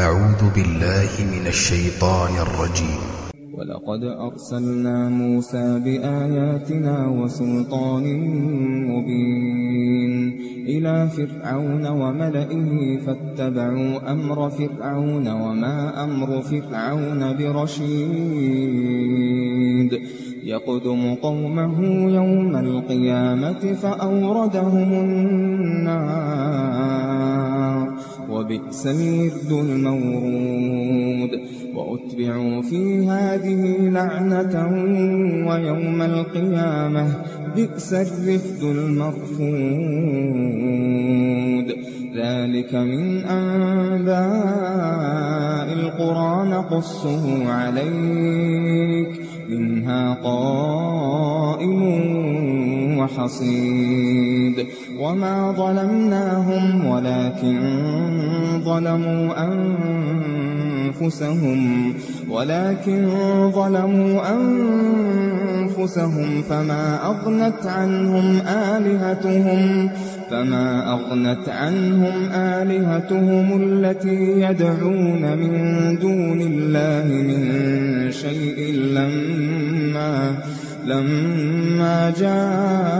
أعوذ بالله من الشيطان الرجيم. ولقد أرسلنا موسى بآياتنا وسلطان مبين إلى فرعون وملئه فاتبعوا أمر فرعون وما أمر فرعون برشيد. يقدم قومه يوم القيامة فأوردهم النار. وبئس الورد المورود. وأتبعوا في هذه لعنة ويوم القيامة بئس الرفد المرفود. ذلك من أنباء القرى نقصه عليك. منها قائم وحصيد. وما ظلمناهم ولكن ظلموا أنفسهم ولكن ظلموا أنفسهم فما أغنت عنهم آلهتهم فما أغنت عنهم آلهتهم التي يدعون من دون الله من شيء لما لما جاء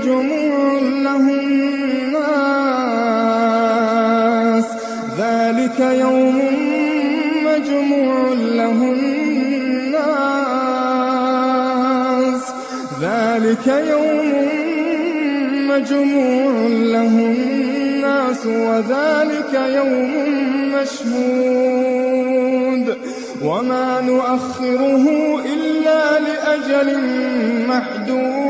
مجموع له الناس. ذلك يوم مجموع له الناس. ذلك يوم مجموع له الناس. وذلك يوم مشهود. وما نؤخره إلا لأجل محدود.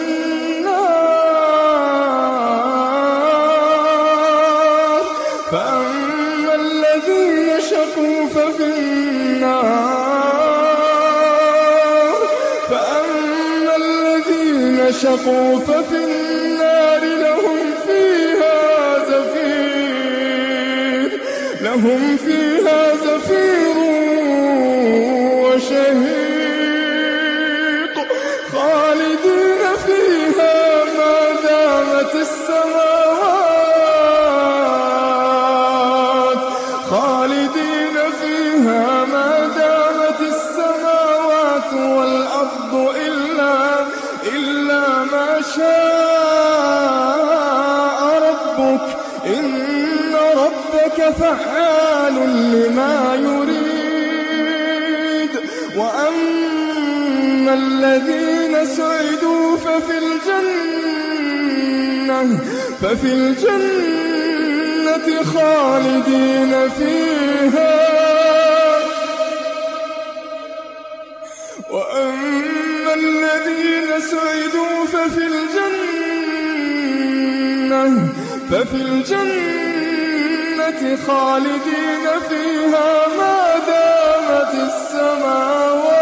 ففي النار؟ فأما الذين شقوا ففي النار لهم فيها زفير لهم فيها زفير وشهيق. خالدين فيها ما دامت السماوات شاء ربك إن ربك فعال لما يريد. وأما الذين سعدوا ففي الجنة ففي الجنة خالدين فيها وأما الذين سعدوا ففي الجنة ففي الجنة خالدين فيها ما دامت السماوات.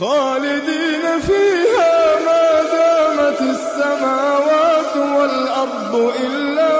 خالدين فيها ما دامت السماوات والأرض إلا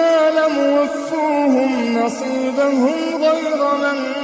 وإنا لموفوهم نصيبهم غير ممنون